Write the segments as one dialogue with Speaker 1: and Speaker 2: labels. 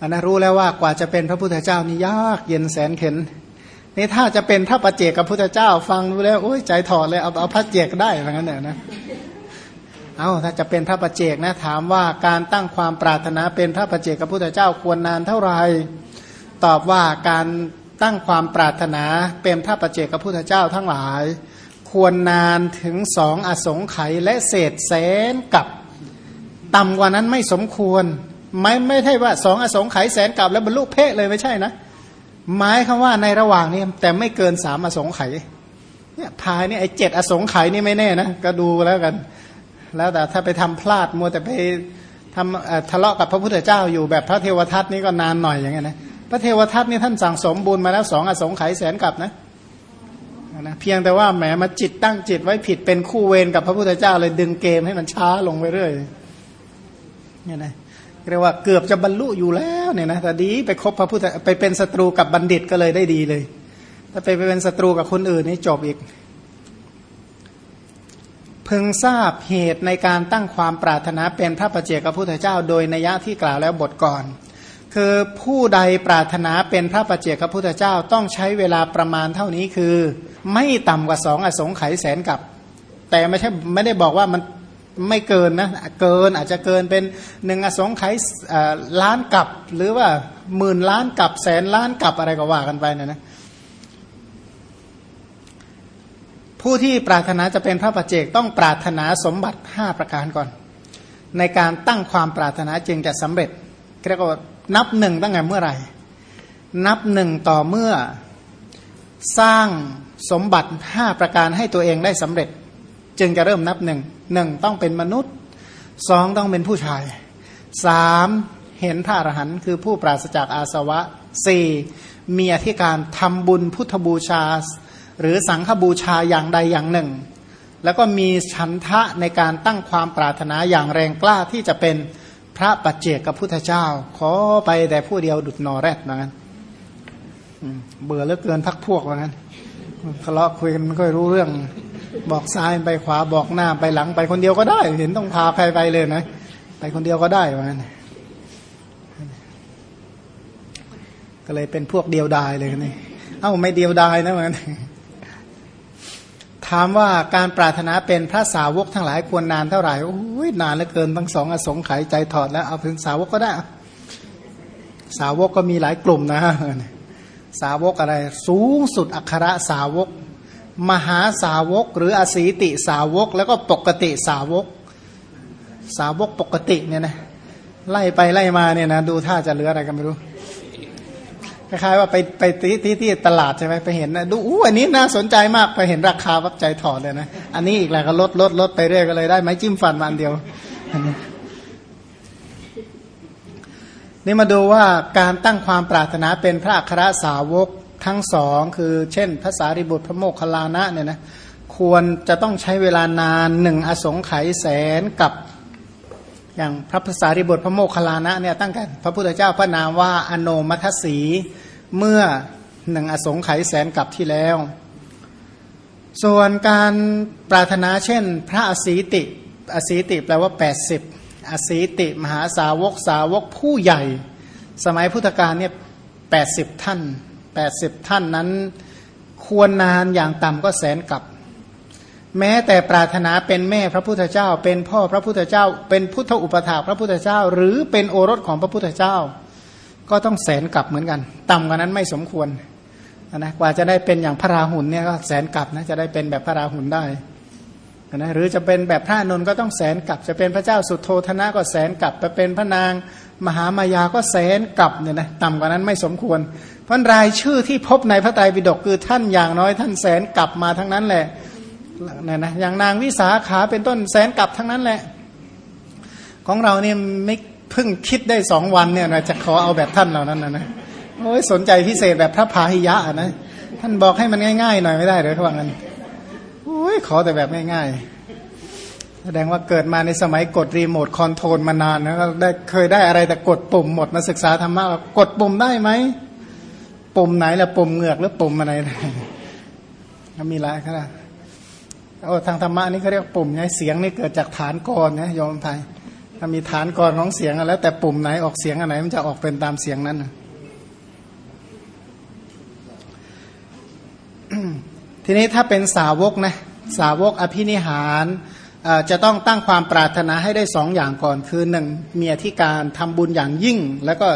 Speaker 1: อันนะรู้แล้วว่ากว่าจะเป็นพระพุทธเจ้านี่ยากเย็นแสนเข็นนี่ถ้าจะเป็นพระปัจเจกกับพุทธเจ้า ฟังดูแล้วโอ้ยใจถอดเลยเอาเอาพระเจกได้เหมือนกันเนี่ยนะเอาถ้าจะเป็นพระปัจเจกนะถามว่าการตั้งความปรารถนาเป็นพระปัจเจกกับพุทธเจ้าควรนานเท่าไหร่ตอบว่าการตั้งความปรารถนาเป็นพระปัจเจกกับพุทธเจ้าทั้งหลาย ควรนานถึงสองอสงไขยและเศษแสนกับต่ำกว่านั้นไม่สมควร ไม่ไม่ใช่ว่าสองอสงไขยแสนกับแล้วบรรลุเพศเลยไม่ใช่นะหมายคำว่าในระหว่างนี้แต่ไม่เกินสามอสงไขยเนี่ยพายเนี่ไอเจ็ดอสงไขยนี่ไม่แน่นะก็ดูแล้วกัน แล้วแต่ถ้าไปทำพลาดมัวแต่ไปทำทะเลาะกับพระพุทธเจ้าอยู่แบบพระเทวทัตนี่ก็นานหน่อยอย่างเงี้ยนะพระเทวทัตนี่ท่านสั่งสมบุญมาแล้วสองอสงไขยแสนกับนะนะเพียงแต่ว่าแหมมาจิตตั้งจิตไว้ผิดเป็นคู่เวรกับพระพุทธเจ้าเลยดึงเกมให้มันช้าลงไปเรื่อยเนี่ยนะ เรียกว่าเกือบจะบรรลุอยู่แล้วเนี่ยนะแต่ดีไปคบพระพุทธไปเป็นศัตรูกับบัณฑิตก็เลยได้ดีเลย ถ้าไปเป็นศัตรูกับคนอื่นนี่จบอีกพึงทราบเหตุในการตั้งความปรารถนาเป็นพระประเจกพระพุทธเจ้า โดยนัยยะที่กล่าวแล้วบทก่อน คือผู้ใดปรารถนาเป็นพระประเจกพระพุทธเจ้าต้องใช้เวลาประมาณเท่านี้คือ ไม่ต่ำกว่าสองอสงไขยแสนกับ แต่ไม่ใช่ไม่ได้บอกว่ามัน ไม่เกินนะเกินอาจจะเกินเป็นหนึ่งอสงไขยล้านกับ หรือว่าหมื่นล้านกับแสนล้านกับอะไรก็ว่ากันไปนะนะผู้ที่ปรารถนาจะเป็นพระปัจเจกต้องปรารถนาสมบัติห้าประการก่อน ในการตั้งความปรารถนาจึงจะสำเร็จเรียกว่านับหนึ่งตั้งแต่เมื่อไหร่ นับหนึ่งต่อเมื่อสร้างสมบัติห้าประการให้ตัวเองได้สำเร็จ จึงจะเริ่มนับหนึ่งหนึ่งต้องเป็นมนุษย์สองต้องเป็นผู้ชายสามเห็นพระอรหันต์คือผู้ปราศจากอาสวะสี่มีอธิการทำบุญพุทธบูชา หรือสังฆบูชาอย่างใดอย่างหนึ่ง แล้วก็มีฉันทะในการตั้งความปรารถนาอย่างแรงกล้าที่จะเป็นพระปัจเจกกับพุทธเจ้า ขอไปแต่ผู้เดียวดุดนอแรดนะงั้นเบื่อเหลือเกินพักพวกว่างั้นทะเลาะคุยกันไม่ค่อยรู้เรื่อง บอกซ้ายไปขวาบอกหน้าไปหลังไปคนเดียวก็ได้ เห็นต้องพาใครไปเลยนะ ไปคนเดียวก็ได้ว่างั้นก็เลยเป็นพวกเดียวดายเลยนี่เอ้าไม่เดียวดายนะเหมือนถามว่าการปรารถนาเป็นพระสาวกทั้งหลายควรนานเท่าไหร่โอ้ยนานเหลือเกินทั้งสองอสงไขยใจถอดแล้วเอาถึงสาวกก็ได้ สาวกก็มีหลายกลุ่มนะสาวกอะไร สูงสุดอัครสาวก มหาสาวก หรืออสีติสาวก แล้วก็ปกติสาวก สาวกปกติเนี่ยนะไล่ไปไล่มาเนี่ยนะดูท่าจะเหลืออะไรกันไม่รู้คล้ายๆว่าไปไปที่ที่ที่ตลาดใช่ไหมไปเห็นนะดูอู้อันนี้น่าสนใจมากไปเห็นราคาวับใจถอดเลยนะอันนี้อีกแล้วก็ลดลดลดไปเรื่อยก็เลยได้ไม้จิ้มฟันมาอันเดียวนี่มาดูว่าการตั้งความปรารถนาเป็นพระอัครสาวก ทั้งสองคือเช่นภาษาริบุตรพระโมคคัลลานะเนี่ยนะควรจะต้องใช้เวลานานหนึ่งอสงไขยแสนกับอย่างพระภาษาริบทพระโมคคัลลานะเนี่ยตั้งแต่พระพุทธเจ้าพระนามว่าอโนมัทสีเมื่อหนึ่งอสงไขยแสนกับที่แล้ว ส่วนการปรารถนาเช่น พระอสีติอสีติแปลว่า 80 อสีติ มหาสาวกสาวกผู้ใหญ่ สมัยพุทธกาลเนี่ยแปดสิบท่าน 80 ท่านนั้น ควรนานอย่างต่ำก็แสนกับ แม้แต่ปรารถนาเป็นแม่พระพุทธเจ้า เป็นพ่อพระพุทธเจ้า เป็นพุทธอุปถาพระพุทธเจ้า หรือเป็นโอรสของพระพุทธเจ้า ก็ต้องแสนกลับเหมือนกัน ต่ำกว่านั้นไม่สมควรนะกว่าจะได้เป็นอย่างพระราหุลเนี่ยก็แสนกลับนะจะได้เป็นแบบพระราหุลได้นะหรือจะเป็นแบบพระนนท์ก็ต้องแสนกลับจะเป็นพระเจ้าสุโธธนะก็แสนกลับจะเป็นพระนางมหามายาก็แสนกลับเนี่ยนะต่ำกว่านั้นไม่สมควร พราะรายชื่อที่พบในพระไตรปิฎกคือท่านอย่างน้อยท่านแสนกลับมาทั้งนั้นแหละนี่ยนะอย่างนางวิสาขาเป็นต้นแสนกลับทั้งนั้นแหละ ของเราเนี่ยไม่เพิ่งคิดได้สองวันเนี่ยนะจะขอเอาแบบท่านเหล่านั้นนะนะโอ้ยสนใจพิเศษแบบพระพาหิยะนะท่านบอกให้มันง่ายๆหน่อยไม่ได้หรือเขาบอกงั้นโอ้ยขอแต่แบบง่ายๆ แสดงว่าเกิดมาในสมัยกดรีโมทคอนโทรลมานานนะได้เคยได้อะไรแต่กดปุ่มหมดมาศึกษาธรรมะกดปุ่มได้ไหม ปุ่มไหนละปุ่มเหงือกหรือปุ่มอะไรมีหลายขนาดโอ้ทางธรรมะนี่เขาเรียกปุ่มไงเสียงนี่เกิดจากฐานกรนะโยมไทยถ้ามีฐานกรของเสียงแล้ว แต่ปุ่มไหนออกเสียงอันไหนมันจะออกเป็นตามเสียงนั้นทีนี้ถ้าเป็นสาวกนะสาวกอภินิหารจะต้องตั้งความปรารถนาให้ได้สองอย่างก่อน คือหนึ่งมีอธิการทำบุญอย่างยิ่ง แล้วก็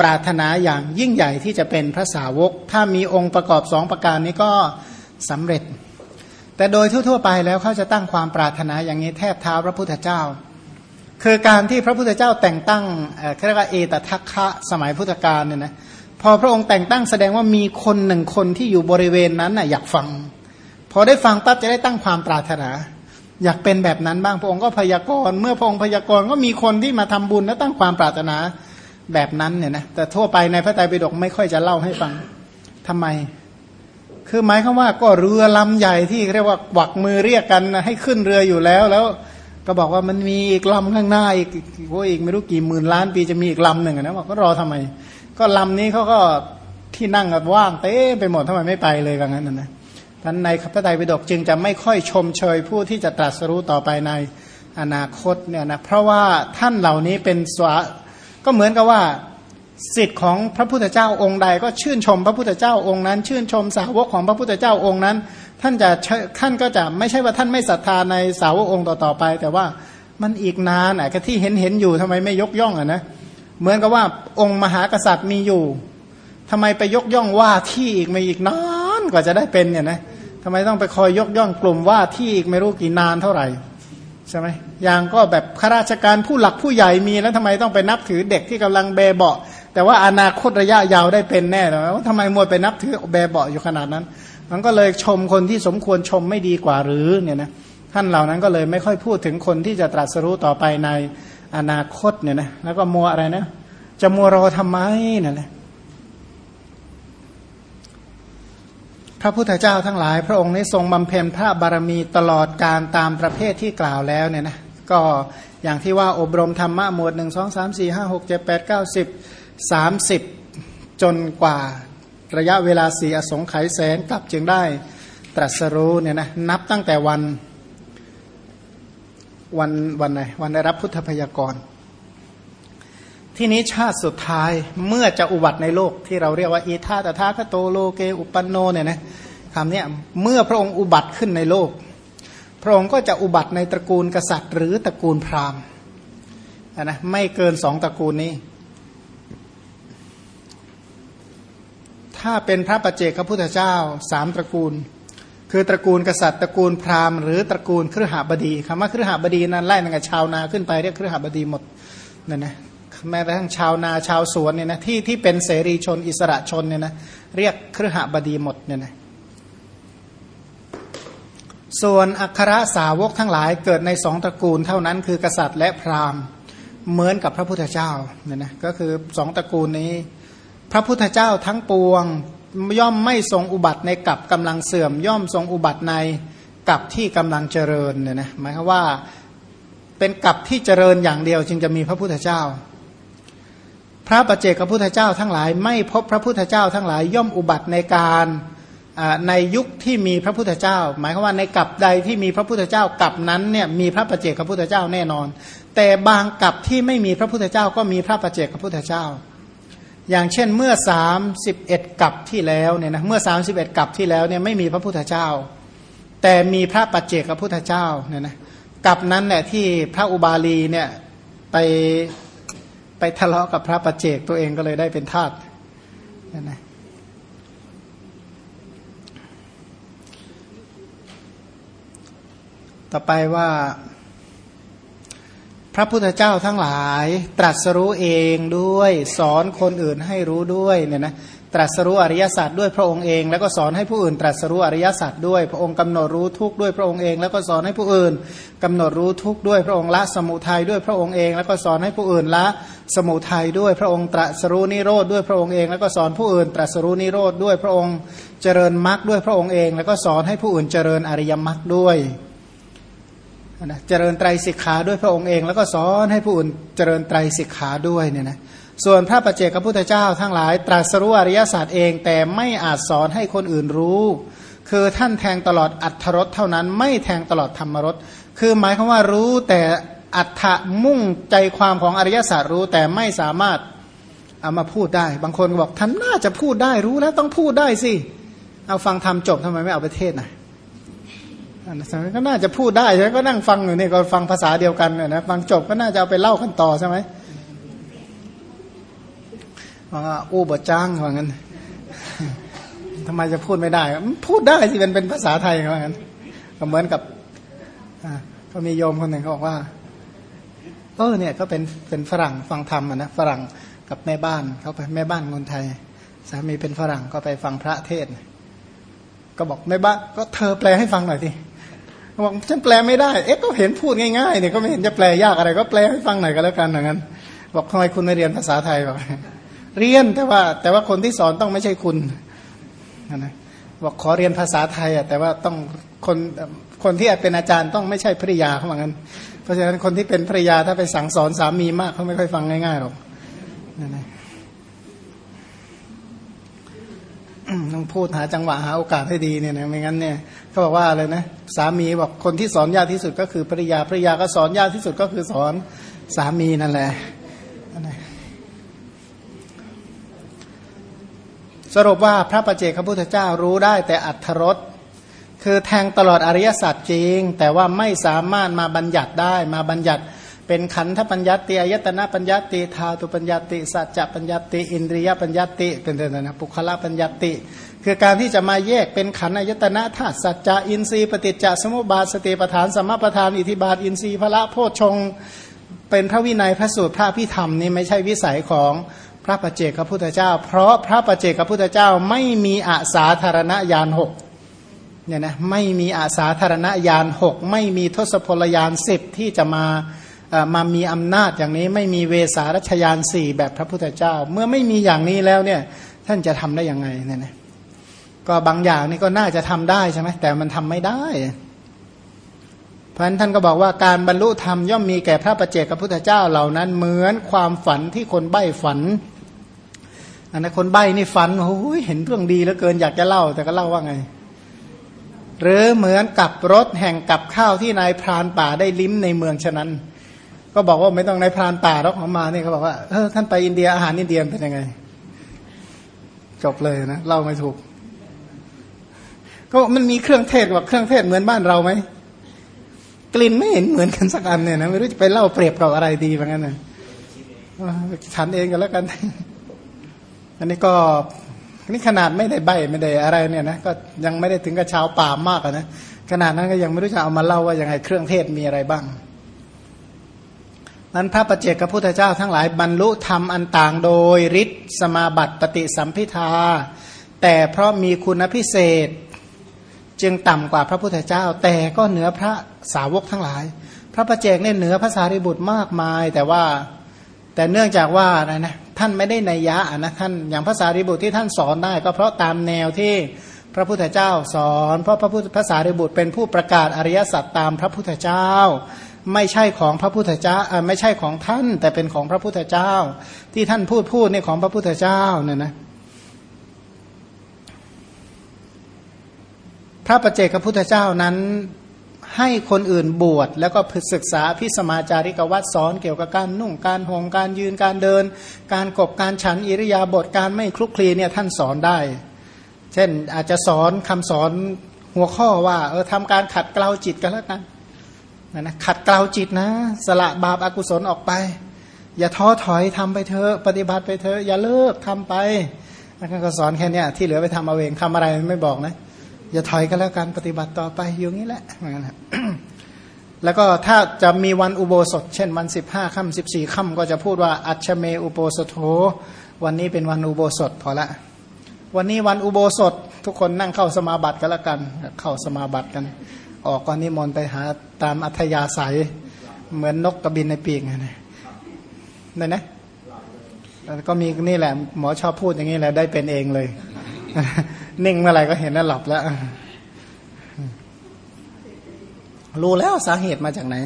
Speaker 1: ปรารถนาอย่างยิ่งใหญ่ที่จะเป็นพระสาวก ถ้ามีองค์ประกอบสองประการนี้ก็สำเร็จ แต่โดยทั่ว ๆ ไปแล้วเขาจะตั้งความปรารถนาอย่างนี้แทบเท้าพระพุทธเจ้า คือการที่พระพุทธเจ้าแต่งตั้งเรียกว่าเอตทัคคะสมัยพุทธกาลเนี่ยนะพอพระองค์แต่งตั้งแสดงว่ามีคนหนึ่งคนที่อยู่บริเวณนั้นน่ะอยากฟัง พอได้ฟังปั๊บจะได้ตั้งความปรารถนา อยากเป็นแบบนั้นบ้างพระองค์ก็พยากรณ์เมื่อพระองค์พยากรณ์ก็มีคนที่มาทำบุญและตั้งความปรารถนา แบบนั้นเนี่ยนะแต่ทั่วไปในพระไตรปิฎกไม่ค่อยจะเล่าให้ฟังทำไม คือหมายความว่าก็เรือลำใหญ่ที่เรียกว่าหวักมือเรียกกันให้ขึ้นเรืออยู่แล้ว แล้ว ก็บอกว่ามันมีอีกลำข้างหน้าอีกโอ้อีกไม่รู้กี่หมื่นล้านปีจะมีอีกลำหนึ่งนะบอกก็รอทำไม ก็ลำนี้เขาก็ที่นั่งกันว่างเต้ไปหมดทำไมไม่ไปเลยแบบนั้นนะท่านในพระไตรปิฎกจึงจะไม่ค่อยชมเชยผู้ที่จะตรัสรู้ต่อไปในอนาคตเนี่ยนะเพราะว่าท่านเหล่านี้เป็นสวะ ก็เหมือนกับว่าสิทธิ์ของพระพุทธเจ้าองค์ใด ก็ชื่นชมพระพุทธเจ้าองค์นั้น ชื่นชมสาวกของพระพุทธเจ้าองค์นั้น ท่านจะท่านก็จะไม่ใช่ว่าท่านไม่ศรัทธาในสาวกองค์ต่อๆไป แต่ว่ามันอีกนานอะที่เห็นเห็นอยู่ทำไมไม่ยกย่องอะนะเหมือนกับว่าองค์มหากษัตริย์มีอยู่ทำไมไปยกย่องว่าที่อีกไม่อีกนานกว่าจะได้เป็นเนี่ยนะทำไมต้องไปคอยยกย่องกลุ่มว่าที่อีกไม่รู้กี่นานเท่าไหร่ ใช่ไหมอย่างก็แบบข้าราชการผู้หลักผู้ใหญ่มีแล้วทำไมต้องไปนับถือเด็กที่กำลังเบเบาแต่ว่าอนาคตระยะยาวได้เป็นแน่เลยว่าทำไมมัวไปนับถือเบเบาอยู่ขนาดนั้น มันก็เลยชมคนที่สมควรชมไม่ดีกว่าหรือเนี่ยนะท่านเหล่านั้นก็เลยไม่ค่อยพูดถึงคนที่จะตรัสรู้ต่อไปในอนาคตเนี่ยนะแล้วก็มัวอะไรนะจะมัวรอทำไมนั่นแหละ พระพุทธเจ้าทั้งหลาย พระองค์นี้ทรงบำเพ็ญพระบารมีตลอดการตามประเภทที่กล่าวแล้วเนี่ยนะก็อย่างที่ว่าอบรมธรรมะหมวดหนึ่งสองสามสี่ห้าหกเจ็ดแปดเก้าสิบสามสิบจนกว่าระยะเวลาสี่อสงไขยแสนกลับจึงได้ตรัสรู้เนี่ยนะนับตั้งแต่วันวันวันไหนวันได้รับพุทธพยากร ที่นี้ชาติสุดท้ายเมื่อจะอุบัติในโลกที่เราเรียกว่าอีธาตถาคโตโลเกอุปันโนเนี่ยนะคำนี้เมื่อพระองค์อุบัติขึ้นในโลก พระองค์ก็จะอุบัติในตระกูลกษัตริย์ หรือตระกูลพราหมณ์นะไม่เกินสองตระกูลนี้ ถ้าเป็นพระปัจเจกพระพุทธเจ้าสามตระกูล คือตระกูลกษัตริย์ตระกูลพราหมณ์หรือตระกูลครหบดีคำว่าครหบดีนั้นไล่ตั้งแต่ชาวนาขึ้นไปเรียกครหบดีหมดนั่นนะ แม้กระทั่งชาวนาชาวสวนเนี่ยนะที่ที่เป็นเสรีชนอิสระชนเนี่ยนะเรียกครหบดีหมดเนี่ยนะส่วนอัครสาวกทั้งหลายเกิดในสองตระกูลเท่านั้นคือกษัตริย์และพราหมณ์เหมือนกับพระพุทธเจ้าเนี่ยนะก็คือสองตระกูลนี้ พระพุทธเจ้าทั้งปวงย่อมไม่ทรงอุบัติในกับกำลังเสื่อม ย่อมทรงอุบัติในกับที่กำลังเจริญเนี่ยนะหมายความว่าเป็นกับที่เจริญอย่างเดียวจึงจะมีพระพุทธเจ้า พระประเจกพระพุทธเจ้าทั้งหลาย ไม่พบพระพุทธเจ้าทั้งหลาย ย่อมอุบัติในการในยุคที่มีพระพุทธเจ้า หมายความว่าในกับใดที่มีพระพุทธเจ้ากับนั้นเนี่ยมีพระประเจกพระพุทธเจ้าแน่นอน แต่บางกับที่ไม่มีพระพุทธเจ้าก็มีพระประเจกพระพุทธเจ้า อย่างเช่นเมื่อ 31 กับที่แล้วเนี่ยนะเมื่อ 31 กับที่แล้วเนี่ยไม่มีพระพุทธเจ้า แต่มีพระปัจเจกพระพุทธเจ้าเนี่ยนะกับนั้นแหละที่พระอุบาลีเนี่ยไป ไปทะเลาะกับพระปัจเจกตัวเองก็เลยได้เป็นทาสนะต่อไปว่า พระพุทธเจ้าทั้งหลาย ตรัสรู้เองด้วย สอนคนอื่นให้รู้ด้วยเนี่ยนะตรัสรู้อริยสัจด้วยพระองค์เอง แล้วก็สอนให้ผู้อื่น ตรัสรู้อริยสัจด้วย พระองค์กำหนดรู้ทุกข์ด้วยพระองค์เอง แล้วก็สอนให้ผู้อื่นกำหนดรู้ทุกข์ด้วยพระองค์ละสมุทัยด้วยพระองค์เอง แล้วก็สอนให้ผู้อื่นละ สมุทัยด้วยพระองค์ตรัสรู้นิโรธด้วยพระองค์เอง แล้วก็สอนผู้อื่นตรัสรู้นิโรธด้วยพระองค์เจริญมรรคด้วยพระองค์เอง แล้วก็สอนให้ผู้อื่นเจริญอริยมรรคด้วยนะเจริญไตรสิกขาด้วยพระองค์เอง แล้วก็สอนให้ผู้อื่นเจริญไตรสิกขาด้วยเนี่ยนะส่วนพระปัจเจกพระพุทธเจ้าทั้งหลาย ตรัสรู้อริยศาสตร์เอง แต่ไม่อาจสอนให้คนอื่นรู้ คือท่านแทงตลอดอัทธรสเท่านั้นไม่แทงตลอดธรรมรสคือหมายความว่ารู้แต่ อัฏฐมุ่งใจความของอริยสัจรู้แต่ไม่สามารถเอามาพูดได้ บางคนบอกท่านน่าจะพูดได้รู้แล้วต้องพูดได้สิ เอาฟังทำจบทำไมไม่เอาไปเทศนะอันนั้นก็น่าจะพูดได้ใช่ไหมก็นั่งฟังอยู่นี่ก็ฟังภาษาเดียวกันนะฟังจบก็น่าจะเอาไปเล่ากันต่อใช่ไหมว่าอู้บจ้างว่างั้นทำไมจะพูดไม่ได้ พูดได้สิเป็นเป็นภาษาไทยว่างั้นก็เหมือนกับก็มีโยมคนหนึ่งเขาบอกว่า เออเนี่ยก็เป็นเป็นฝรั่งฟังธรรมนะฝรั่งกับแม่บ้านเขาไปแม่บ้านคนไทย สามีเป็นฝรั่งก็ไปฟังพระเทศ ก็บอกแม่บ้านก็เธอแปลให้ฟังหน่อยทีบอกฉันแปลไม่ได้ เอ๊ะก็เห็นพูดง่ายๆเนี่ยก็ไม่เห็นจะแปลยากอะไร ก็แปลให้ฟังหน่อยก็แล้วกันอย่างนั้น บอกทำไมคุณไม่เรียนภาษาไทยบอกเรียนแต่ว่า แต่ว่าคนที่สอนต้องไม่ใช่คุณนะบอกขอเรียนภาษาไทยอะแต่ว่าต้องคนคนที่เป็นอาจารย์ต้องไม่ใช่ภริยาเขาเหมือนกัน ราะฉะนั้นคนที่เป็นภรยาถ้าไปสั่งสอนสามีมากเขาไม่ค่อยฟังง่ายๆหรอกนั่นเองต้องพูดหาจังหวะหาโอกาสให้ดีเนี่ยนะไม่งั้นเนี่ยเขาบอกว่าอะไรนะสามีบอกคนที่สอนยากที่สุดก็คือภรยาภรยาก็สอนยากที่สุดก็คือสอนสามีนั่นแหละสรุปว่าพระประเจกพระพุทธเจ้ารู้ได้แต่อัทธรส คือแทงตลอดอริยสัจจริง แต่ว่าไม่สามารถมาบัญญัติได้มาบัญญัติเป็นขันธปัญญติอายตนะปัญญติธาตุปัญญติ สัจจะปัญญติ อินทรียปัญญติเป็นต้นนะปุคละปัญญติ คือการที่จะมาแยกเป็นขันอายตนะธาตุสัจจะอินทรีย์ปฏิจจสมุปบาทสติปทานสมปทานอิทิบาทอินทรีย์พระโพชฌงเป็นพระวินัยพระสูตรพระพิธรรมนี่ไม่ใช่วิสัยของพระประเจกพระพุทธเจ้า เพราะพระประเจกพระพุทธเจ้าไม่มีอาสาธารณญาณหก เนี่ยนะไม่มีอาสาธารณญาณหกไม่มีทศพลยานสิบที่จะมามามีอำนาจอย่างนี้ไม่มีเวสารัชยานสี่แบบพระพุทธเจ้า เมื่อไม่มีอย่างนี้แล้วเนี่ยท่านจะทำได้ยังไงเนี่ยนะก็บางอย่างนี่ก็น่าจะทำได้ใช่ไหมแต่มันทำไม่ได้ เพราะฉะนั้นท่านก็บอกว่าการบรรลุธรรมย่อมมีแก่พระประเจกพระพุทธเจ้าเหล่านั้นเหมือนความฝันที่คนใบ้ฝันอันนั้นคนใบ้นี่ฝันโอ้ยเห็นเรื่องดีแล้วเกินอยากจะเล่าแต่ก็เล่าว่าไง หรือเหมือนกับรถแห่งกับข้าวที่นายพรานป่าได้ลิ้มในเมืองฉะนั้น ก็บอกว่าไม่ต้องในพรานป่าหรอกเขามาเนี่ยเขาบอกว่าเออท่านไปอินเดียอาหารอินเดียเป็นยังไง จบเลยนะเล่าไม่ถูก ก็มันมีเครื่องเทศกับเครื่องเทศเหมือนบ้านเราไหมกลิ่นไม่เห็นเหมือนกันสักอันเนี่ยนะไม่รู้จะไปเล่าเปรียบกับอะไรดีแบบนั้นนะฉันเองก็แล้วกัน อันนี้ก็ นี่ขนาดไม่ได้ใบไม่ได้อะไรเนี่ยนะก็ยังไม่ได้ถึงกับชาวป่ามากนะขนาดนั้นก็ยังไม่รู้จะเอามาเล่าว่ายังไงเครื่องเทศมีอะไรบ้างนั้นพระประเจกพุทธเจ้าทั้งหลายบรรลุธรรมอันต่างโดยฤทธิ์สมาบัติปฏิสัมพิทา แต่เพราะมีคุณพิเศษ จึงต่ำกว่าพระพุทธเจ้า แต่ก็เหนือพระสาวกทั้งหลาย พระประเจกเนี่ยเหนือพระสารีบุตรมากมาย แต่ว่าแต่เนื่องจากว่าอะไรนะ ท่านไม่ได้ในยะนะท่านอย่างพระสารีบุตรที่ท่านสอนได้ ก็เพราะตามแนวที่พระพุทธเจ้าสอน เพราะพระพุทธพระสารีบุตรเป็นผู้ประกาศอริยสัจตามพระพุทธเจ้า ไม่ใช่ของพระพุทธเจ้าไม่ใช่ของท่าน แต่เป็นของพระพุทธเจ้า ที่ท่านพูดพูดนี่ของพระพุทธเจ้าเนี่ยนะพระประเจกพระพุทธเจ้านั้น ให้คนอื่นบวชแล้วก็ศึกษาพิสมาจาริกวัตสอนเกี่ยวกับการนุ่งการห่มการยืนการเดิน การกบการฉันอิริยาบถการไม่คลุกคลีเนี่ยท่านสอนได้ เช่นอาจจะสอนคำสอนหัวข้อว่าเออทำการขัดเกลาจิตกันแล้วกันนะนะขัดเกลาจิตนะ สละบาปอากุศลออกไป อย่าท้อถอยทำไปเถอะปฏิบัติไปเถอะอย่าเลิกทำไปแล้วก็สอนแค่นี้ที่เหลือไปทำเอาเองทำอะไรไม่บอกนะ อย่าถอยก็แล้วกันปฏิบัติต่อไปอยู่งี้แหละเหมือนกันแล้วก็ถ้าจะมีวันอุโบสถ เช่นวันสิบห้าค่ำสิบสี่ค่ำก็จะพูดว่า อัชเมอุโบสถโธวันนี้เป็นวันอุโบสถพอละ วันนี้วันอุโบสถ ทุกคนนั่งเข้าสมาบัติกันแล้วกัน เข้าสมาบัติกัน ออกก็นิมนต์ไปหาตามอัธยาศัย เหมือนนกกระบินในปีกไงนั่นนะก็มีนี่แหละ หมอชอบพูดอย่างนี้แหละได้เป็นเองเลย นิ่งเมื่อไหร่ก็เห็นแล้วหลับแล้ว รู้แล้วสาเหตุมาจากไหน